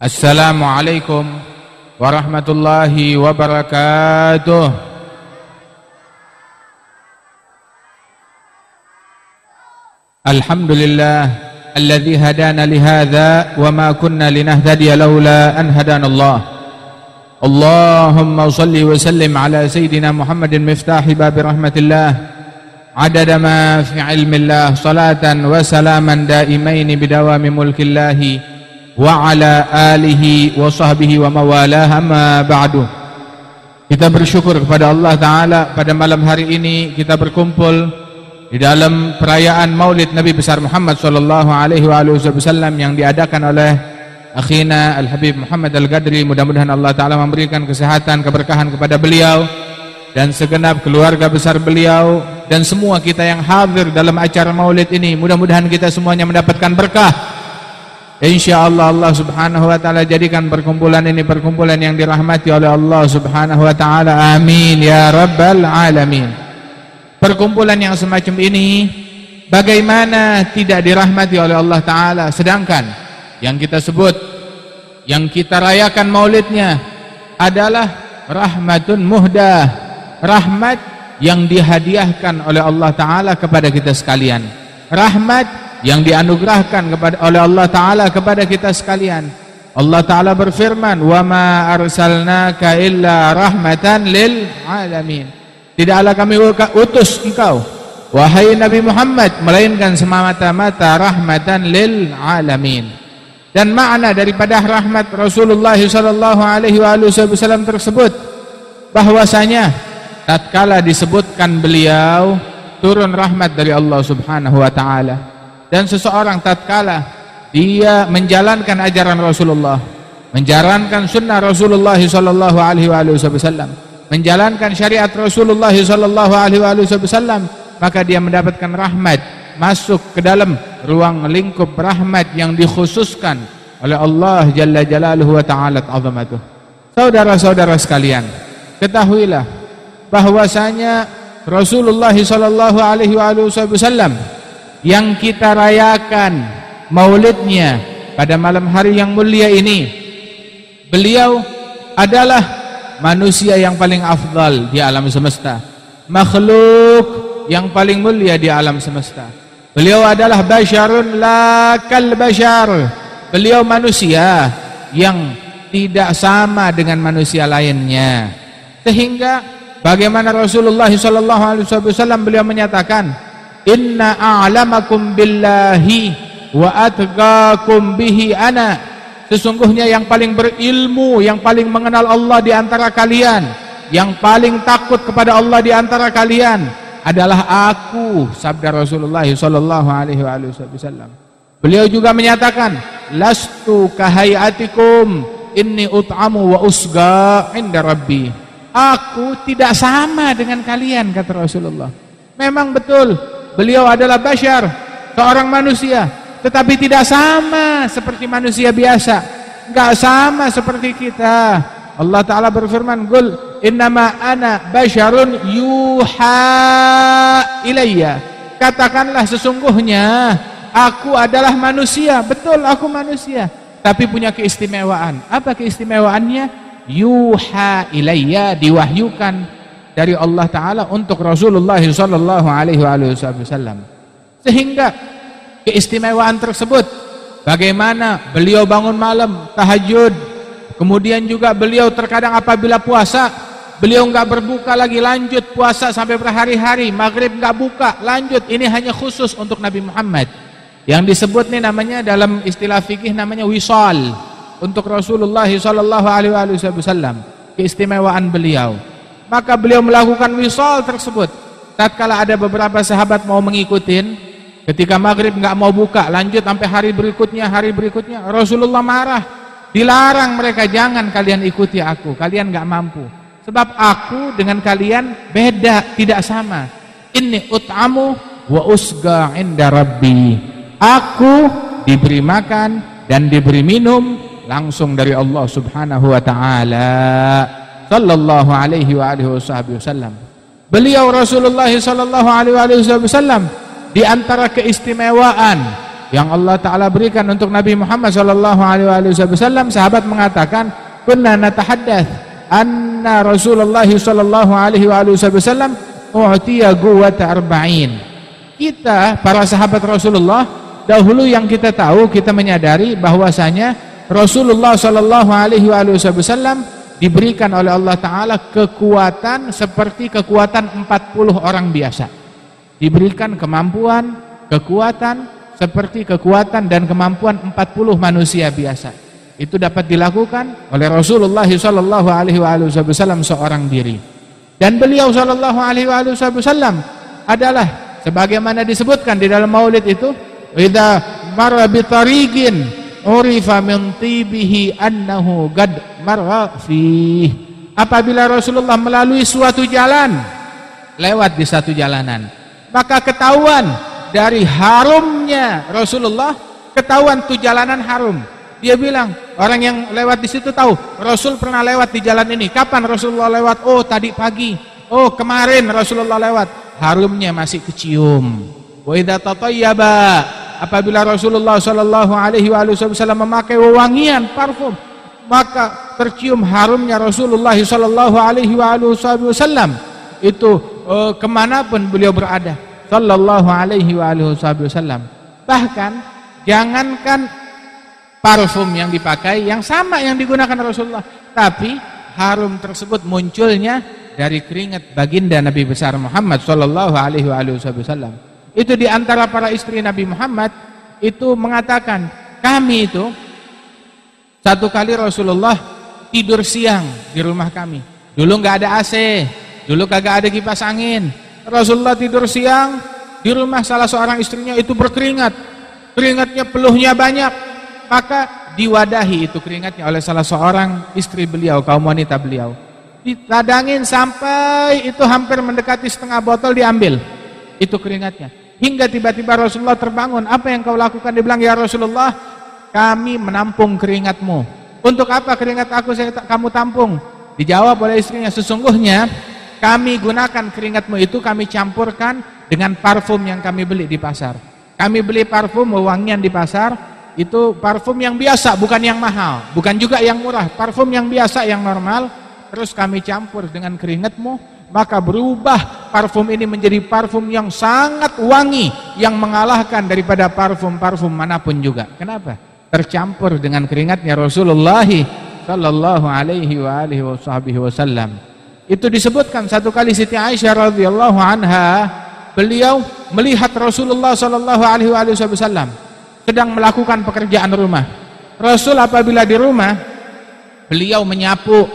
Assalamualaikum warahmatullahi wabarakatuh Alhamdulillah alladhi hadana lihadha wa ma kunna linahtadiya laula an hadana Allah Allahumma salli wa sallim ala sayyidina Muhammadin miftahi babi rahmatillah عدد ما في علم الله صلاة وسلاما دائمين بدوام ملك الله وعلى آله وصحبه وموالاه أما بعد Kita bersyukur kepada Allah Ta'ala pada malam hari ini kita berkumpul di dalam perayaan maulid Nabi besar Muhammad Sallallahu Alaihi Wasallam yang diadakan oleh akhina Al-Habib Muhammad Al-Gadri mudah-mudahan Allah Ta'ala memberikan kesehatan, keberkahan kepada beliau dan segenap keluarga besar beliau dan semua kita yang hadir dalam acara maulid ini mudah-mudahan kita semuanya mendapatkan berkah insyaallah Allah Subhanahu wa taala jadikan perkumpulan ini perkumpulan yang dirahmati oleh Allah Subhanahu wa taala. Amin ya rabbal alamin. Perkumpulan yang semacam ini bagaimana tidak dirahmati oleh Allah taala? Sedangkan yang kita sebut yang kita rayakan maulidnya adalah rahmatun muhdah rahmat yang dihadiahkan oleh Allah taala kepada kita sekalian. Rahmat yang dianugerahkan kepada oleh Allah taala kepada kita sekalian. Allah taala berfirman wa ma arsalnaka illa rahmatan lil alamin. Tidaklah kami utus engkau wahai Nabi Muhammad melainkan semata-mata rahmatan lil alamin. Dan makna daripada rahmat Rasulullah sallallahu alaihi wasallam tersebut bahwasanya tatkala disebutkan beliau turun rahmat dari Allah Subhanahu wa taala dan seseorang tatkala dia menjalankan ajaran Rasulullah menjalankan sunnah Rasulullah sallallahu alaihi wasallam menjalankan syariat Rasulullah sallallahu alaihi wasallam maka dia mendapatkan rahmat masuk ke dalam ruang lingkup rahmat yang dikhususkan oleh Allah jalla jalaluhu wa ta'ala azamatuh saudara-saudara sekalian ketahuilah bahwasanya Rasulullah sallallahu alaihi wasallam yang kita rayakan maulidnya pada malam hari yang mulia ini. Beliau adalah manusia yang paling afdal di alam semesta. Makhluk yang paling mulia di alam semesta. Beliau adalah basyarun la kal basyar beliau manusia yang tidak sama dengan manusia lainnya. Sehingga Bagaimana Rasulullah wasallam beliau menyatakan, "Inna a'lamakum billahi wa atqakum bihi ana." Sesungguhnya yang paling berilmu, yang paling mengenal Allah di antara kalian, yang paling takut kepada Allah di antara kalian adalah aku, sabda Rasulullah sallallahu alaihi wasallam. Beliau juga menyatakan, "Lastu kahayatikum, inni ut'amu wa usga inda rabbi." Aku tidak sama dengan kalian kata Rasulullah. Memang betul beliau adalah bashar, seorang manusia, tetapi tidak sama seperti manusia biasa. Enggak sama seperti kita. Allah taala berfirman, "Qul innama ana basyarun yuha ilayya." Katakanlah sesungguhnya aku adalah manusia. Betul aku manusia, tapi punya keistimewaan. Apa keistimewaannya? yuha ilayya diwahyukan dari Allah taala untuk Rasulullah sallallahu alaihi wasallam. Sehingga keistimewaan tersebut bagaimana beliau bangun malam tahajud, kemudian juga beliau terkadang apabila puasa beliau enggak berbuka lagi lanjut puasa sampai berhari-hari, maghrib enggak buka, lanjut. Ini hanya khusus untuk Nabi Muhammad. Yang disebut nih namanya dalam istilah fikih namanya wisal untuk Rasulullah sallallahu alaihi wasallam keistimewaan beliau maka beliau melakukan wisal tersebut. Tatkala ada beberapa sahabat mau mengikutin ketika maghrib nggak mau buka lanjut sampai hari berikutnya hari berikutnya Rasulullah marah. Dilarang mereka jangan kalian ikuti aku kalian nggak mampu. Sebab aku dengan kalian beda tidak sama. Ini ut'amu wa usga inda rabbi. Aku diberi makan dan diberi minum langsung dari Allah Subhanahu wa taala sallallahu alaihi wa alihi wasallam. Beliau Rasulullah sallallahu alaihi wasallam di antara keistimewaan yang Allah Taala berikan untuk Nabi Muhammad sallallahu alaihi wasallam sahabat mengatakan kunna natahaddath anna Rasulullah sallallahu alaihi wasallam u'tiya quwwata arba'in kita para sahabat Rasulullah dahulu yang kita tahu kita menyadari bahwasanya Rasulullah sallallahu alaihi wasallam diberikan oleh Allah taala kekuatan seperti kekuatan 40 orang biasa diberikan kemampuan kekuatan seperti kekuatan dan kemampuan 40 manusia biasa itu dapat dilakukan oleh Rasulullah wasallam seorang diri. Dan beliau wasallam adalah sebagaimana disebutkan di dalam Maulid itu, "Idza marra bi tariqin urifa min tibihi annahu gad marra fi." Apabila Rasulullah melalui suatu jalan, lewat di satu jalanan, maka ketahuan dari harumnya Rasulullah, ketahuan tu jalanan harum dia bilang, orang yang lewat di situ tahu, Rasul pernah lewat di jalan ini. Kapan Rasulullah lewat? Oh, tadi pagi. Oh, kemarin Rasulullah lewat. Harumnya masih kecium. Wa idza apabila Rasulullah sallallahu alaihi wasallam memakai wewangian parfum, maka tercium harumnya Rasulullah sallallahu alaihi wasallam. Itu uh, ke mana pun beliau berada, sallallahu alaihi wasallam. Bahkan jangankan parfum yang dipakai yang sama yang digunakan Rasulullah tapi harum tersebut munculnya dari keringat baginda Nabi besar Muhammad sallallahu alaihi wasallam itu di antara para istri Nabi Muhammad itu mengatakan kami itu satu kali Rasulullah tidur siang di rumah kami dulu nggak ada AC dulu kagak ada kipas angin Rasulullah tidur siang di rumah salah seorang istrinya itu berkeringat keringatnya peluhnya banyak maka diwadahi itu keringatnya oleh salah seorang istri beliau, kaum wanita beliau. Ditadangin sampai itu hampir mendekati setengah botol diambil. Itu keringatnya. Hingga tiba-tiba Rasulullah terbangun. Apa yang kau lakukan? Dia bilang, ya Rasulullah, kami menampung keringatmu. Untuk apa keringat aku saya kamu tampung? Dijawab oleh istrinya, sesungguhnya kami gunakan keringatmu itu kami campurkan dengan parfum yang kami beli di pasar. Kami beli parfum wangian di pasar, itu parfum yang biasa bukan yang mahal bukan juga yang murah parfum yang biasa yang normal terus kami campur dengan keringatmu maka berubah parfum ini menjadi parfum yang sangat wangi yang mengalahkan daripada parfum-parfum mana pun juga. Kenapa? Tercampur dengan keringatnya Rasulullah sallallahu alaihi wa alihi wasallam itu disebutkan satu kali Siti Aisyah radhiyallahu anha beliau melihat Rasulullah sallallahu alaihi wasallam sedang melakukan pekerjaan rumah. Rasul apabila di rumah, beliau menyapu,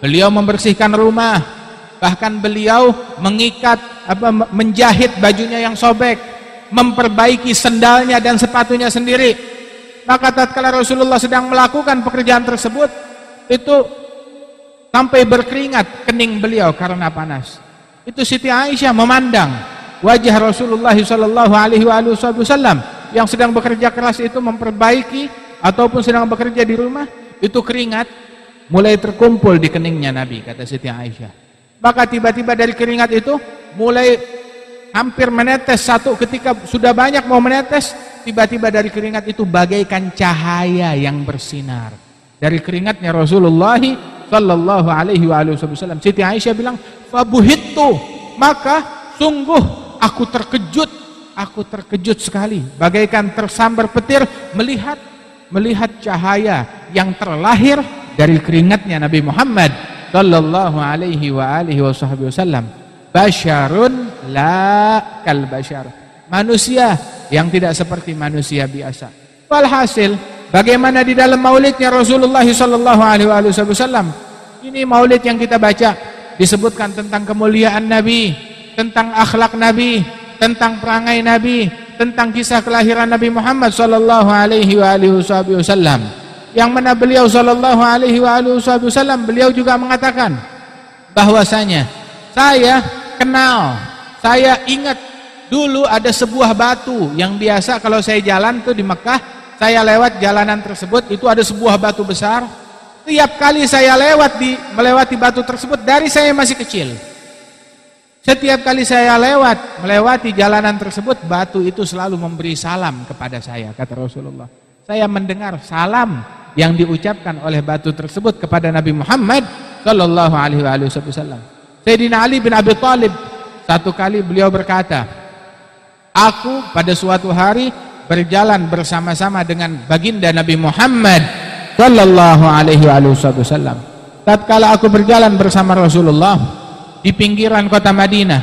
beliau membersihkan rumah, bahkan beliau mengikat apa menjahit bajunya yang sobek, memperbaiki sendalnya dan sepatunya sendiri. Maka tatkala Rasulullah sedang melakukan pekerjaan tersebut, itu sampai berkeringat kening beliau karena panas. Itu Siti Aisyah memandang wajah Rasulullah sallallahu alaihi wasallam yang sedang bekerja keras itu memperbaiki ataupun sedang bekerja di rumah itu keringat mulai terkumpul di keningnya Nabi kata Siti Aisyah maka tiba-tiba dari keringat itu mulai hampir menetes satu ketika sudah banyak mau menetes tiba-tiba dari keringat itu bagaikan cahaya yang bersinar. Dari keringatnya Rasulullah sallallahu alaihi wasallam Siti Aisyah bilang fabuhittu. Maka sungguh aku terkejut aku terkejut sekali. Bagaikan tersambar petir melihat melihat cahaya yang terlahir dari keringatnya Nabi Muhammad sallallahu alaihi wa alihi wasallam basyarun la kal basyar. Manusia yang tidak seperti manusia biasa. Walhasil bagaimana di dalam maulidnya Rasulullah sallallahu alaihi wasallam? Ini maulid yang kita baca disebutkan tentang kemuliaan Nabi tentang akhlak Nabi tentang perangai Nabi, tentang kisah kelahiran Nabi Muhammad sallallahu alaihi wasallam. Yang mana beliau sallallahu alaihi wasallam beliau juga mengatakan bahwasanya saya kenal, saya ingat dulu ada sebuah batu yang biasa kalau saya jalan tuh di Mekah, saya lewat jalanan tersebut itu ada sebuah batu besar. Tiap kali saya lewat di melewati batu tersebut dari saya masih kecil Setiap kali saya lewat, melewati jalanan tersebut, batu itu selalu memberi salam kepada saya, kata Rasulullah. Saya mendengar salam yang diucapkan oleh batu tersebut kepada Nabi Muhammad sallallahu alaihi wasallam. Sayyidina Ali bin Abi Thalib satu kali beliau berkata, "Aku pada suatu hari berjalan bersama-sama dengan baginda Nabi Muhammad sallallahu alaihi wasallam. Tatkala aku berjalan bersama Rasulullah, di pinggiran kota Madinah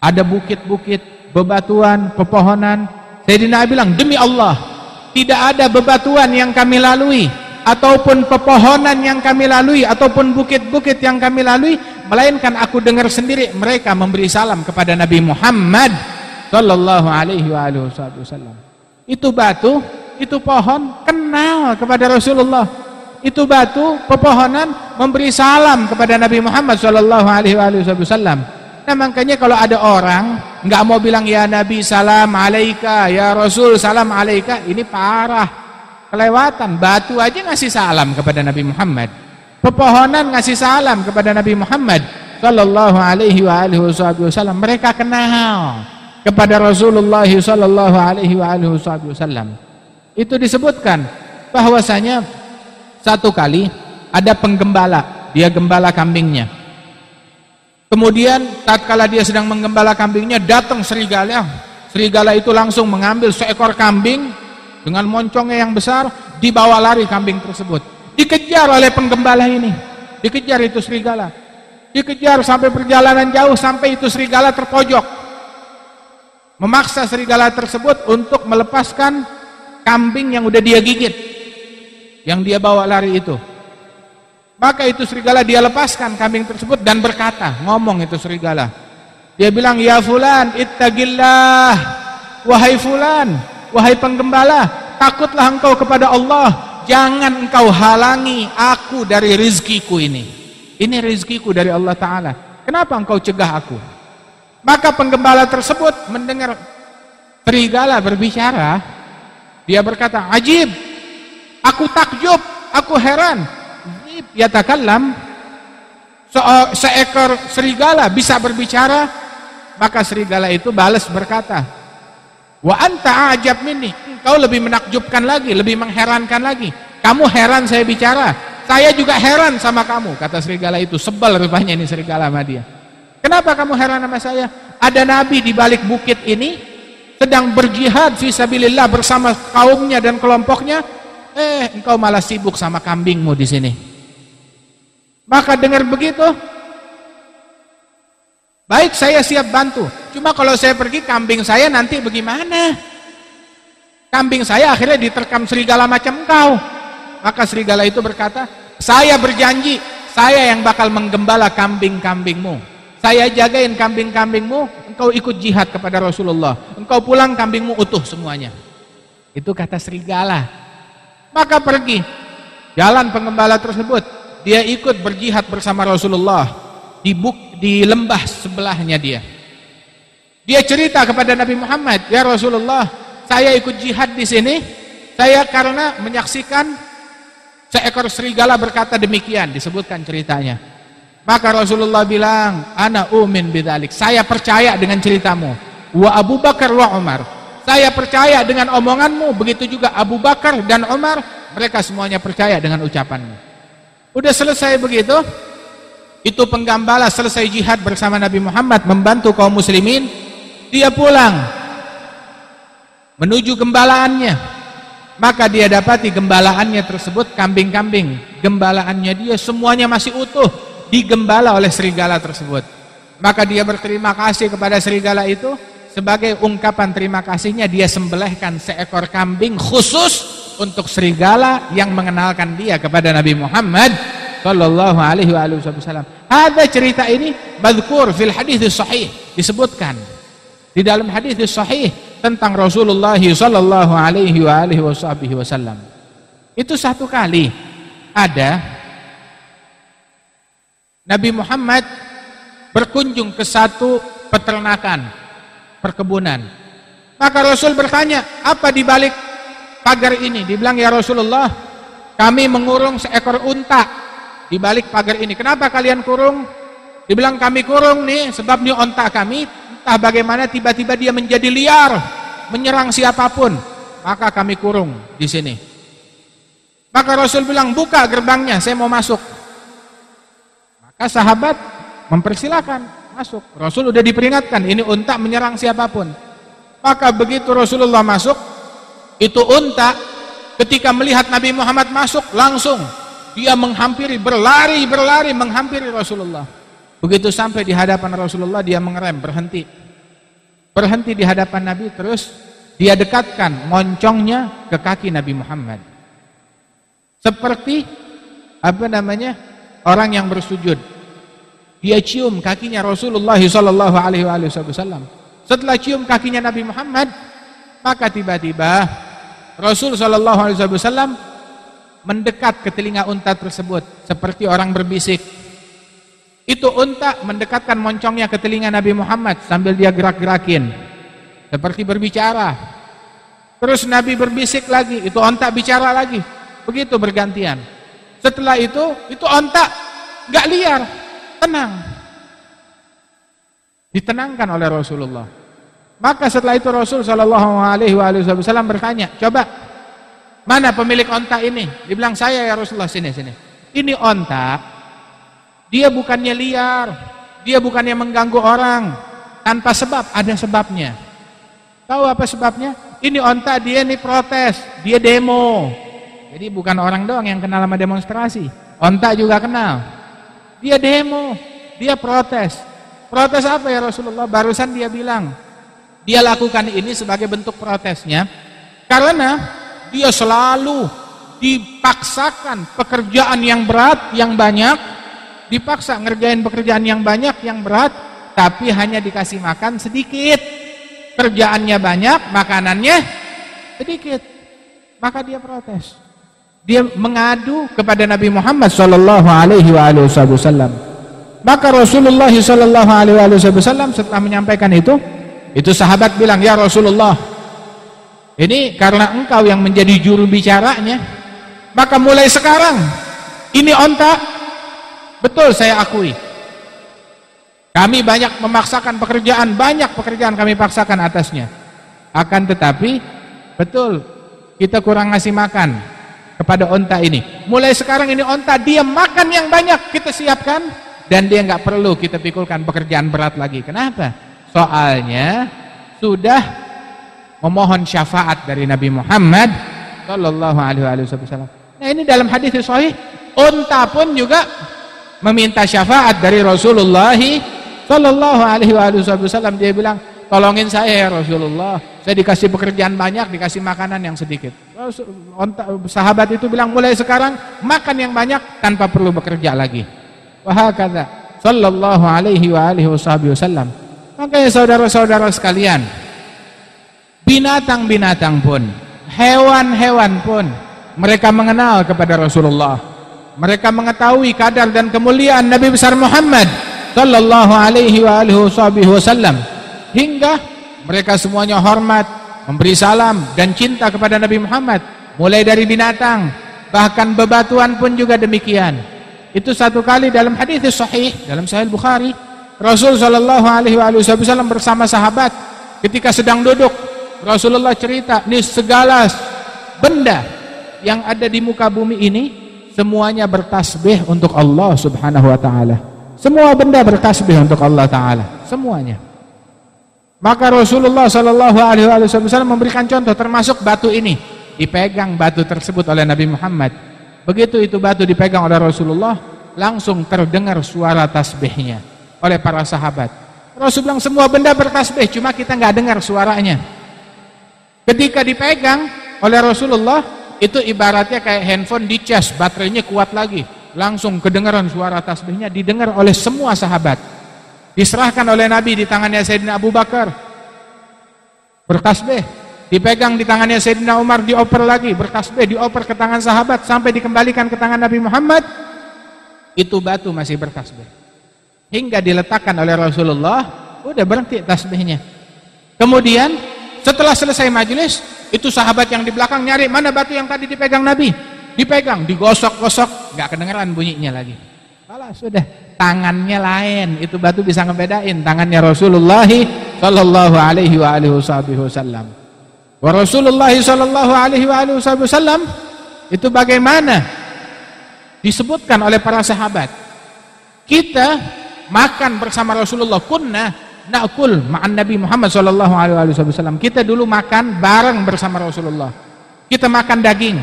ada bukit-bukit, bebatuan, pepohonan. Sayyidina Ali bilang, demi Allah, tidak ada bebatuan yang kami lalui ataupun pepohonan yang kami lalui ataupun bukit-bukit yang kami lalui melainkan aku dengar sendiri mereka memberi salam kepada Nabi Muhammad sallallahu alaihi wasallam. Itu batu, itu pohon kenal kepada Rasulullah itu batu pepohonan memberi salam kepada Nabi Muhammad Shallallahu Alaihi Wasallam. Nah makanya kalau ada orang nggak mau bilang ya Nabi salam alaika, ya Rasul salam alaika, ini parah, kelewatan. Batu aja ngasih salam kepada Nabi Muhammad, pepohonan ngasih salam kepada Nabi Muhammad Shallallahu Alaihi Wasallam. Mereka kenal kepada Rasulullah Shallallahu Alaihi Wasallam. Itu disebutkan bahwasanya satu kali ada penggembala, dia gembala kambingnya. Kemudian tatkala dia sedang menggembala kambingnya datang serigala. Serigala itu langsung mengambil seekor kambing dengan moncongnya yang besar, dibawa lari kambing tersebut. Dikejar oleh penggembala ini. Dikejar itu serigala. Dikejar sampai perjalanan jauh sampai itu serigala terpojok. Memaksa serigala tersebut untuk melepaskan kambing yang udah dia gigit yang dia bawa lari itu. Maka itu serigala dia lepaskan kambing tersebut dan berkata, ngomong itu serigala. Dia bilang, "Ya fulan, ittaqillah. Wahai fulan, wahai penggembala, takutlah engkau kepada Allah. Jangan engkau halangi aku dari rizkiku ini. Ini rizkiku dari Allah Ta'ala. Kenapa engkau cegah aku? Maka penggembala tersebut mendengar serigala berbicara. Dia berkata, ajib, Aku takjub, aku heran. Takallam se seekor serigala bisa berbicara, maka serigala itu balas berkata, "Wa anta ajab minni." Engkau lebih menakjubkan lagi, lebih mengherankan lagi. Kamu heran saya bicara, saya juga heran sama kamu, kata serigala itu. Sebel rupanya ini serigala sama dia. Kenapa kamu heran sama saya? Ada nabi di balik bukit ini sedang berjihad fisabilillah bersama kaumnya dan kelompoknya Eh, engkau malah sibuk sama kambingmu di sini. Maka dengar begitu, baik saya siap bantu. Cuma kalau saya pergi kambing saya nanti bagaimana? Kambing saya akhirnya diterkam serigala macam engkau. Maka serigala itu berkata, saya berjanji, saya yang bakal menggembala kambing-kambingmu. Saya jagain kambing-kambingmu, engkau ikut jihad kepada Rasulullah. Engkau pulang kambingmu utuh semuanya. Itu kata serigala. Maka pergi. Jalan pengembala tersebut. Dia ikut berjihad bersama Rasulullah. Di, buk, di lembah sebelahnya dia. Dia cerita kepada Nabi Muhammad. Ya Rasulullah, saya ikut jihad di sini. Saya karena menyaksikan seekor serigala berkata demikian. Disebutkan ceritanya. Maka Rasulullah bilang, Ana umin bidalik. Saya percaya dengan ceritamu. Wa Abu Bakar wa Umar saya percaya dengan omonganmu, begitu juga Abu Bakar dan Umar, mereka semuanya percaya dengan ucapanmu. Udah selesai begitu, itu penggambala selesai jihad bersama Nabi Muhammad membantu kaum muslimin, dia pulang menuju gembalaannya. Maka dia dapati gembalaannya tersebut kambing-kambing. Gembalaannya dia semuanya masih utuh, digembala oleh serigala tersebut. Maka dia berterima kasih kepada serigala itu, sebagai ungkapan terima kasihnya dia sembelihkan seekor kambing khusus untuk serigala yang mengenalkan dia kepada Nabi Muhammad sallallahu alaihi wasallam. Ada cerita ini madhkur fil hadis sahih disebutkan di dalam hadis sahih tentang Rasulullah sallallahu alaihi wasallam. Itu satu kali ada Nabi Muhammad berkunjung ke satu peternakan perkebunan. Maka Rasul bertanya, apa di balik pagar ini? Dibilang ya Rasulullah, kami mengurung seekor unta di balik pagar ini. Kenapa kalian kurung? Dibilang kami kurung nih, sebab nih onta kami, entah bagaimana tiba-tiba dia menjadi liar, menyerang siapa pun. Maka kami kurung di sini. Maka Rasul bilang, buka gerbangnya, saya mau masuk. Maka sahabat mempersilahkan masuk. Rasul udah diperingatkan, ini unta menyerang siapa pun. Maka begitu Rasulullah masuk, itu unta ketika melihat Nabi Muhammad masuk, langsung dia menghampiri, berlari, berlari menghampiri Rasulullah. Begitu sampai di hadapan Rasulullah, dia mengerem, berhenti. Berhenti di hadapan Nabi, terus dia dekatkan moncongnya ke kaki Nabi Muhammad. Seperti apa namanya? Orang yang bersujud. Dia cium kakinya Rasulullah sallallahu alaihi wasallam. Setelah cium kakinya Nabi Muhammad, maka tiba-tiba Rasul sallallahu alaihi wasallam mendekat ke telinga unta tersebut seperti orang berbisik. Itu unta mendekatkan moncongnya ke telinga Nabi Muhammad sambil dia gerak-gerakin seperti berbicara. Terus Nabi berbisik lagi, itu unta bicara lagi. Begitu bergantian. Setelah itu, itu ontak nggak liar, tenang. Ditenangkan oleh Rasulullah. Maka setelah itu Rasul Shallallahu Alaihi Wasallam bertanya, coba mana pemilik ontak ini? Dibilang saya ya Rasulullah sini sini. Ini ontak, dia bukannya liar, dia bukannya mengganggu orang tanpa sebab, ada sebabnya. Tahu apa sebabnya? Ini ontak dia ini protes, dia demo, jadi bukan orang doang yang kenal sama demonstrasi. Onta juga kenal. Dia demo, dia protes. Protes apa ya Rasulullah? Barusan dia bilang, dia lakukan ini sebagai bentuk protesnya karena dia selalu dipaksakan pekerjaan yang berat, yang banyak, dipaksa ngerjain pekerjaan yang banyak, yang berat, tapi hanya dikasih makan sedikit. Kerjaannya banyak, makanannya sedikit. Maka dia protes dia mengadu kepada Nabi Muhammad sallallahu alaihi wasallam. Maka Rasulullah sallallahu alaihi wasallam setelah menyampaikan itu, itu sahabat bilang, "Ya Rasulullah, ini karena engkau yang menjadi juru bicaranya, maka mulai sekarang ini onta betul saya akui. Kami banyak memaksakan pekerjaan, banyak pekerjaan kami paksakan atasnya. Akan tetapi betul kita kurang ngasih makan kepada onta ini. Mulai sekarang ini onta dia makan yang banyak kita siapkan dan dia nggak perlu kita pikulkan pekerjaan berat lagi. Kenapa? Soalnya sudah memohon syafaat dari Nabi Muhammad Shallallahu Alaihi Wasallam. Nah ini dalam hadis sahih, onta pun juga meminta syafaat dari Rasulullah Shallallahu Alaihi Wasallam. Dia bilang, tolongin saya ya Rasulullah. Saya dikasih pekerjaan banyak dikasih makanan yang sedikit. Sahabat itu bilang mulai sekarang makan yang banyak tanpa perlu bekerja lagi. Wahakadha sallallahu alaihi wasallam makanya saudara-saudara sekalian. Binatang-binatang pun hewan-hewan pun mereka mengenal kepada Rasulullah. Mereka mengetahui kadar dan kemuliaan Nabi besar Muhammad sallallahu alaihi wa alihi wasallam hingga mereka semuanya hormat, memberi salam dan cinta kepada Nabi Muhammad, mulai dari binatang, bahkan bebatuan pun juga demikian. Itu satu kali dalam hadis sahih dalam Sahih Bukhari, Rasul sallallahu alaihi wasallam bersama sahabat ketika sedang duduk, Rasulullah cerita, "Nih segala benda yang ada di muka bumi ini semuanya bertasbih untuk Allah Subhanahu wa taala." Semua benda bertasbih untuk Allah taala, semuanya. Maka Rasulullah Shallallahu Alaihi Wasallam memberikan contoh termasuk batu ini dipegang batu tersebut oleh Nabi Muhammad. Begitu itu batu dipegang oleh Rasulullah, langsung terdengar suara tasbihnya oleh para sahabat. Rasul bilang semua benda bertasbih, cuma kita nggak dengar suaranya. Ketika dipegang oleh Rasulullah, itu ibaratnya kayak handphone dicas, baterainya kuat lagi, langsung kedengaran suara tasbihnya didengar oleh semua sahabat. Diserahkan oleh Nabi di tangannya Sayyidina Abu Bakar. Bertasbih. Dipegang di tangannya Sayyidina Umar, dioper lagi. Bertasbih, dioper ke tangan sahabat. Sampai dikembalikan ke tangan Nabi Muhammad. Itu batu masih bertasbih. Hingga diletakkan oleh Rasulullah. Udah berhenti tasbihnya. Kemudian setelah selesai majelis, itu sahabat yang di belakang nyari mana batu yang tadi dipegang Nabi. Dipegang, digosok-gosok, nggak kedengeran bunyinya lagi. Alah, sudah tangannya lain. Itu batu bisa ngebedain tangannya Rasulullah sallallahu alaihi wa alihi wasallam. Wa Rasulullah sallallahu alaihi wa alihi wasallam itu bagaimana? Disebutkan oleh para sahabat. Kita makan bersama Rasulullah kunna nakul ma'an Nabi Muhammad sallallahu alaihi wasallam. Kita dulu makan bareng bersama Rasulullah. Kita makan daging,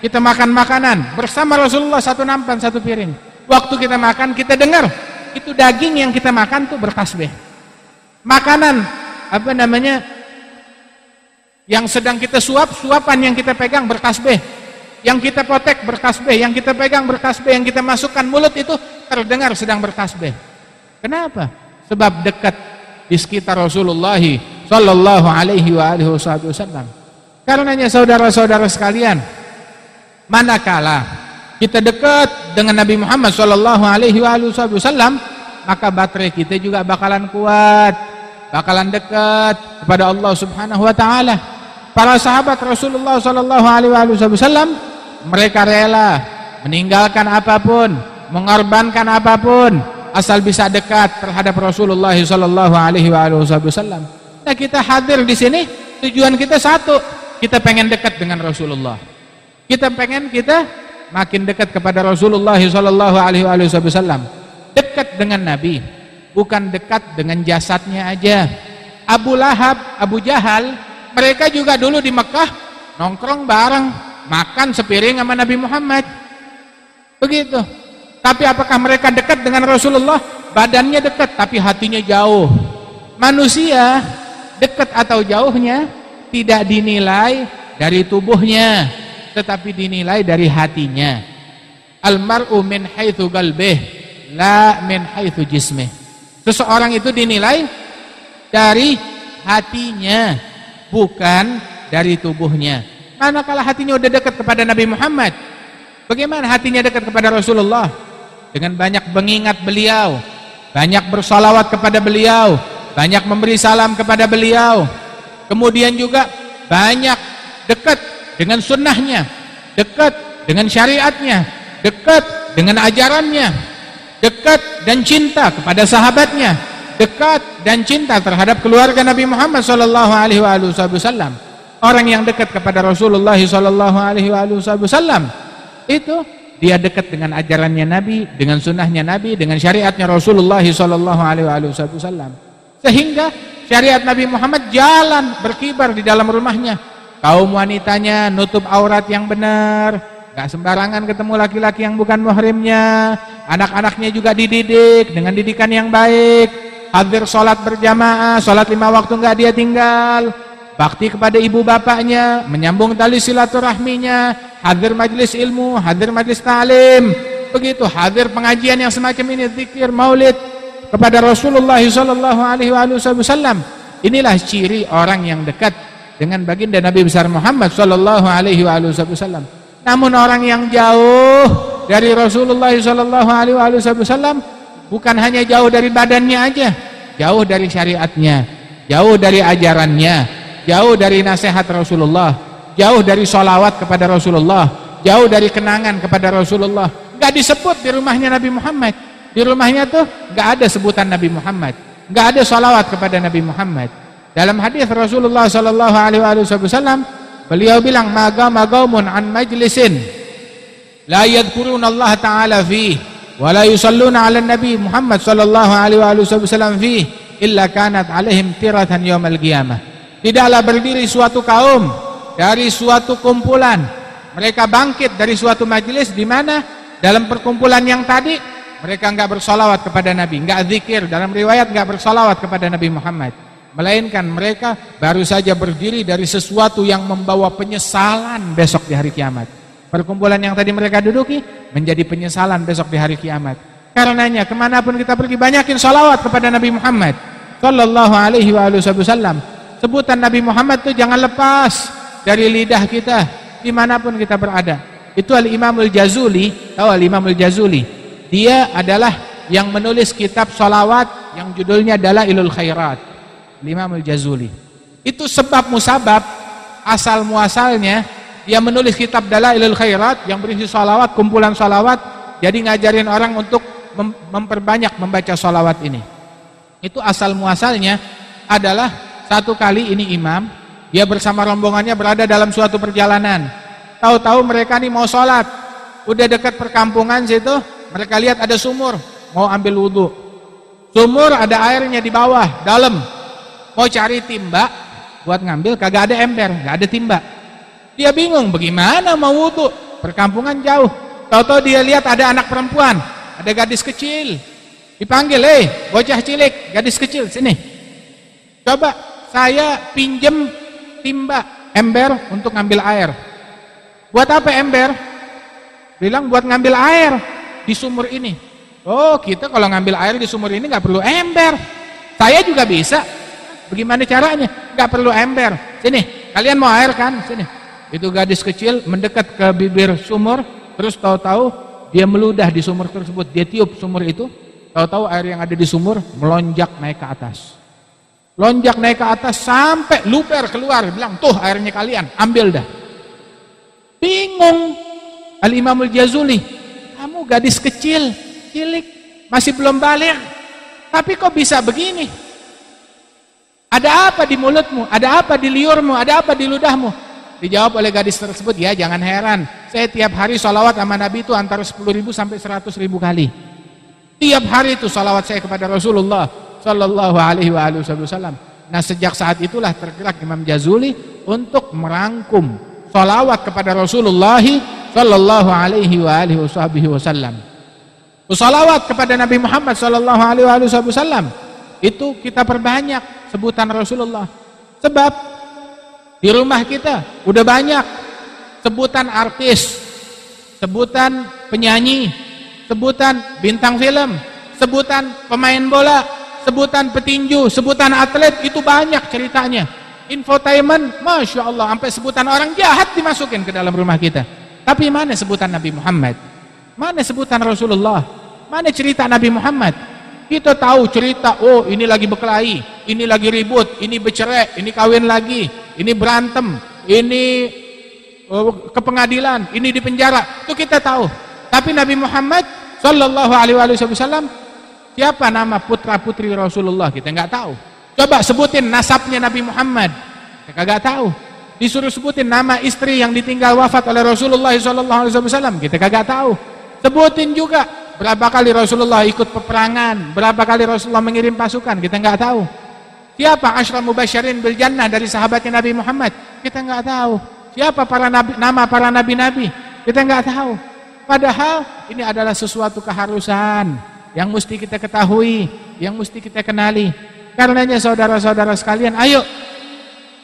kita makan makanan bersama Rasulullah satu nampan satu piring. Waktu kita makan kita dengar itu daging yang kita makan tuh bertasbih. Makanan apa namanya yang sedang kita suap, suapan yang kita pegang bertasbih. Yang kita potek bertasbih, yang kita pegang bertasbih, yang kita masukkan mulut itu terdengar sedang bertasbih. Kenapa? Sebab dekat di sekitar Rasulullah sallallahu alaihi wasallam. Karenanya saudara-saudara sekalian, manakala kita dekat dengan Nabi Muhammad sallallahu alaihi wasallam, maka baterai kita juga bakalan kuat, bakalan dekat kepada Allah Subhanahu wa taala. Para sahabat Rasulullah sallallahu alaihi wasallam mereka rela meninggalkan apa pun, mengorbankan apa pun asal bisa dekat terhadap Rasulullah sallallahu alaihi wasallam. Nah, kita hadir di sini tujuan kita satu, kita pengen dekat dengan Rasulullah. Kita pengen kita makin dekat kepada Rasulullah sallallahu alaihi wasallam. Dekat dengan Nabi, bukan dekat dengan jasadnya aja. Abu Lahab, Abu Jahal, mereka juga dulu di Mekah nongkrong bareng, makan sepiring sama Nabi Muhammad. Begitu. Tapi apakah mereka dekat dengan Rasulullah? Badannya dekat tapi hatinya jauh. Manusia dekat atau jauhnya tidak dinilai dari tubuhnya, tetapi dinilai dari hatinya. Almar'u min haitsu qalbih la min haitsu jismih. Seseorang itu dinilai dari hatinya, bukan dari tubuhnya. Manakala hatinya udah dekat kepada Nabi Muhammad, bagaimana hatinya dekat kepada Rasulullah? Dengan banyak mengingat beliau, banyak bersalawat kepada beliau, banyak memberi salam kepada beliau. Kemudian juga banyak dekat dengan sunnahnya, dekat dengan syariatnya, dekat dengan ajarannya, dekat dan cinta kepada sahabatnya, dekat dan cinta terhadap keluarga Nabi Muhammad sallallahu alaihi wasallam. Orang yang dekat kepada Rasulullah sallallahu alaihi wasallam itu dia dekat dengan ajarannya Nabi, dengan sunnahnya Nabi, dengan syariatnya Rasulullah wasallam. Sehingga syariat Nabi Muhammad jalan berkibar di dalam rumahnya. Kaum wanitanya nutup aurat yang benar. Gak sembarangan ketemu laki-laki yang bukan muhrimnya. Anak-anaknya juga dididik dengan didikan yang baik. Hadir sholat berjamaah sholat lima waktu gak dia tinggal. Bakti kepada ibu bapaknya menyambung tali silaturahminya hadir majelis ilmu hadir majelis ta'lim. Begitu hadir pengajian yang semacam ini zikir maulid kepada Rasulullah sallallahu alaihi wasallam. Inilah ciri orang yang dekat dengan baginda Nabi besar Muhammad sallallahu alaihi wasallam. Namun orang yang jauh dari Rasulullah sallallahu alaihi wasallam bukan hanya jauh dari badannya aja, jauh dari syariatnya, jauh dari ajarannya, jauh dari nasihat Rasulullah, jauh dari solawat kepada Rasulullah, jauh dari kenangan kepada Rasulullah. Gak disebut di rumahnya Nabi Muhammad. Di rumahnya tuh gak ada sebutan Nabi Muhammad, gak ada solawat kepada Nabi Muhammad. Dalam hadis Rasulullah sallallahu alaihi wasallam, beliau bilang, "Maga magaumun an majlisin la yadhkuruna Allah taala fi wa la yusalluna 'ala nabi Muhammad sallallahu alaihi wasallam fi illa kanat alaihim tiratan yaumil qiyamah." Tidaklah berdiri suatu kaum dari suatu kumpulan mereka bangkit dari suatu majelis di mana dalam perkumpulan yang tadi mereka enggak bersolawat kepada Nabi, enggak zikir dalam riwayat enggak bersolawat kepada Nabi Muhammad melainkan mereka baru saja berdiri dari sesuatu yang membawa penyesalan besok di hari kiamat. Perkumpulan yang tadi mereka duduki menjadi penyesalan besok di hari kiamat. Karenanya ke mana pun kita pergi banyakin salawat kepada Nabi Muhammad Sallallahu alaihi wasallam. Sebutan Nabi Muhammad itu jangan lepas dari lidah kita di mana pun kita berada. Itu Al-Imam Al-Jazuli, tahu Al-Imam Al-Jazuli. Dia adalah yang menulis kitab salawat yang judulnya adalah Ilul Khairat. Imam Al-Jazuli. Itu sebab musabab asal muasalnya dia menulis kitab Dalailul Khairat yang berisi salawat, kumpulan salawat. Jadi ngajarin orang untuk memperbanyak membaca sholawat ini. Itu asal muasalnya adalah satu kali ini imam, dia bersama rombongannya berada dalam suatu perjalanan. Tahu-tahu mereka nih mau sholat, udah dekat perkampungan situ, mereka lihat ada sumur, mau ambil wudhu. Sumur ada airnya di bawah, dalam. Mau cari timba, buat ngambil kagak ada ember, gak ada timba. Dia bingung bagaimana mau wudhu, perkampungan jauh. Tahu-tahu dia lihat ada anak perempuan, ada gadis kecil. Dipanggil, eh bocah cilik, gadis kecil, sini. Coba saya pinjem timba, ember untuk ngambil air. Buat apa ember? Bilang buat ngambil air di sumur ini. Oh kita kalau ngambil air di sumur ini nggak perlu ember. Saya juga bisa. Bagaimana caranya? Nggak perlu ember. Sini, kalian mau air kan? Sini. Itu gadis kecil mendekat ke bibir sumur, terus tahu-tahu dia meludah di sumur tersebut. Dia tiup sumur itu, Tahu-tahu air yang ada di sumur melonjak naik ke atas. Lonjak naik ke atas sampai luper keluar. Bilang, tuh airnya kalian, ambil dah. Bingung. Al-Imamul Jazuli. Kamu gadis kecil, cilik, masih belum balik. Tapi kok bisa begini? Ada apa di mulutmu? Ada apa di liurmu? Ada apa di ludahmu? Dijawab oleh gadis tersebut, ya jangan heran. Saya tiap hari sholawat sama Nabi itu antara 10 ribu sampai 100 ribu kali. Tiap hari itu salawat saya kepada Rasulullah Sallallahu alaihi wa wasallam. Nah sejak saat itulah tergerak Imam Jazuli Untuk merangkum Salawat kepada Rasulullah Sallallahu alaihi wasallam. Salawat kepada Nabi Muhammad Sallallahu alaihi wa wasallam Itu kita perbanyak Sebutan Rasulullah. Sebab Di rumah kita udah banyak Sebutan artis Sebutan penyanyi sebutan bintang film, sebutan pemain bola, sebutan petinju, sebutan atlet itu banyak ceritanya. Infotainment, masya Allah, sampai sebutan orang jahat dimasukin ke dalam rumah kita. Tapi mana sebutan Nabi Muhammad? Mana sebutan Rasulullah? Mana cerita Nabi Muhammad? Kita tahu cerita, oh ini lagi berkelahi, ini lagi ribut, ini bercerai, ini kawin lagi, ini berantem, ini oh, ke pengadilan, ini di penjara. Itu kita tahu. Tapi Nabi Muhammad Sallallahu Alaihi Wasallam siapa nama putra putri Rasulullah kita nggak tahu. Coba sebutin nasabnya Nabi Muhammad. Kita nggak tahu. Disuruh sebutin nama istri yang ditinggal wafat oleh Rasulullah Wasallam kita kagak tahu. Sebutin juga berapa kali Rasulullah ikut peperangan, berapa kali Rasulullah mengirim pasukan kita nggak tahu. Siapa Ashraf Mubashirin bil Jannah dari sahabatnya Nabi Muhammad? Kita nggak tahu. Siapa para nabi, nama para nabi-nabi? Kita nggak tahu. Padahal ini adalah sesuatu keharusan yang mesti kita ketahui, yang mesti kita kenali. Karenanya saudara-saudara sekalian, ayo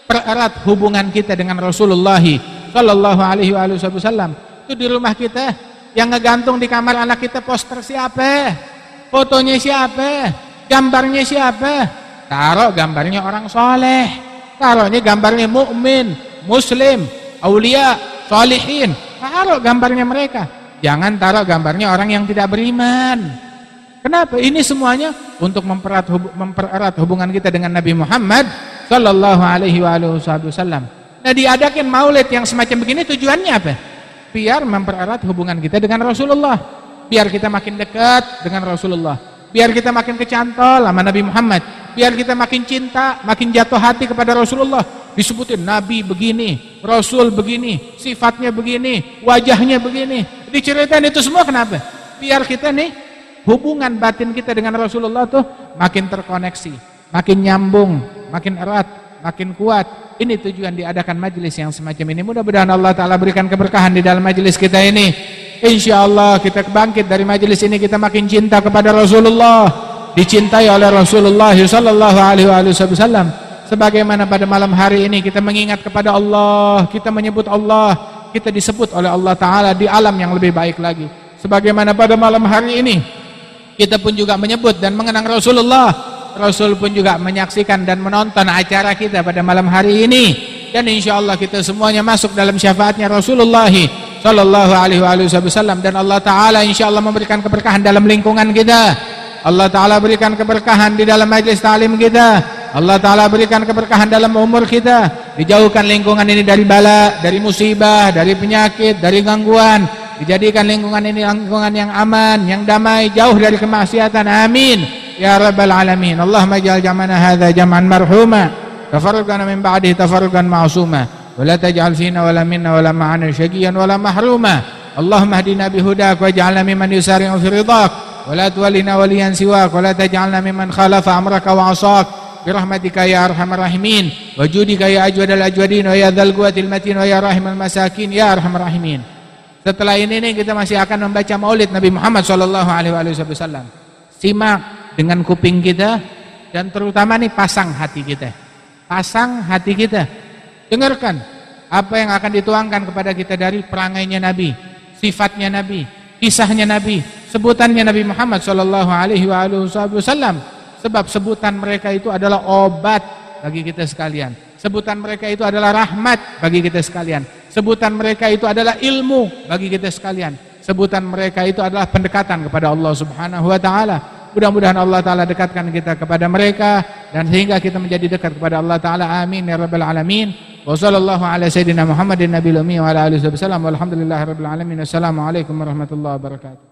pererat hubungan kita dengan Rasulullah sallallahu alaihi wasallam. Itu di rumah kita yang ngegantung di kamar anak kita poster siapa? Fotonya siapa? Gambarnya siapa? Taruh gambarnya orang soleh. Taruhnya gambarnya mukmin, muslim, aulia, salihin. Taruh gambarnya mereka. Jangan taruh gambarnya orang yang tidak beriman. Kenapa? Ini semuanya untuk mempererat, mempererat hubungan kita dengan Nabi Muhammad Sallallahu Alaihi Wasallam. Nah diadakan maulid yang semacam begini tujuannya apa? Biar mempererat hubungan kita dengan Rasulullah. Biar kita makin dekat dengan Rasulullah. Biar kita makin kecantol sama Nabi Muhammad. Biar kita makin cinta, makin jatuh hati kepada Rasulullah disebutin nabi begini, rasul begini, sifatnya begini, wajahnya begini. Diceritain itu semua kenapa? Biar kita nih hubungan batin kita dengan Rasulullah tuh makin terkoneksi, makin nyambung, makin erat, makin kuat. Ini tujuan diadakan majelis yang semacam ini. Mudah-mudahan Allah Taala berikan keberkahan di dalam majelis kita ini. Insya Allah kita bangkit dari majelis ini kita makin cinta kepada Rasulullah, dicintai oleh Rasulullah Sallallahu Alaihi Wasallam sebagaimana pada malam hari ini kita mengingat kepada Allah, kita menyebut Allah, kita disebut oleh Allah Ta'ala di alam yang lebih baik lagi. Sebagaimana pada malam hari ini, kita pun juga menyebut dan mengenang Rasulullah. Rasul pun juga menyaksikan dan menonton acara kita pada malam hari ini. Dan insya Allah kita semuanya masuk dalam syafaatnya Rasulullah Sallallahu Alaihi Wasallam dan Allah Taala insya Allah memberikan keberkahan dalam lingkungan kita. Allah Taala berikan keberkahan di dalam majlis talim kita. Allah Ta'ala berikan keberkahan dalam umur kita Dijauhkan lingkungan ini dari bala Dari musibah, dari penyakit, dari gangguan dijadikan lingkungan ini lingkungan yang aman, yang damai, jauh dari kemaksiatan. Amin. Ya Rabbal Alamin. Allahumma ja'al jam'ana hadha jam'an marhuma. Tafarruqana min ba'dihi tafarruqan ma'suma. Wa la taj'al fina wa la minna wa la ma'ana syaqiyan wa la mahruma. Allahumma hdina bihudak waj'alna mimman yusari'u fi ridak. Wa la tuwallina waliyan siwak wa la taj'alna mimman khalafa amraka wa 'asak. برحمتك يا أرحم الراحمين وجودك يا أجود الأجودين ويا ذا القوة المتين ويا راحم المساكين يا أرحم الراحمين setelah ini nih kita masih akan membaca maulid Nabi Muhammad Shallallahu Alaihi Wasallam. Simak dengan kuping kita dan terutama nih pasang hati kita. Pasang hati kita. Dengarkan apa yang akan dituangkan kepada kita dari perangainya Nabi, sifatnya Nabi, kisahnya Nabi, sebutannya Nabi Muhammad Shallallahu Alaihi Wasallam. Sebab sebutan mereka itu adalah obat bagi kita sekalian. Sebutan mereka itu adalah rahmat bagi kita sekalian. Sebutan mereka itu adalah ilmu bagi kita sekalian. Sebutan mereka itu adalah pendekatan kepada Allah Subhanahu wa taala. Mudah-mudahan Allah taala dekatkan kita kepada mereka dan sehingga kita menjadi dekat kepada Allah taala. Amin ya rabbal alamin. Wa sallallahu ala Muhammadin nabiyil ummi wa ala alihi wasallam. Walhamdulillahirabbil alamin. Assalamualaikum warahmatullahi wabarakatuh.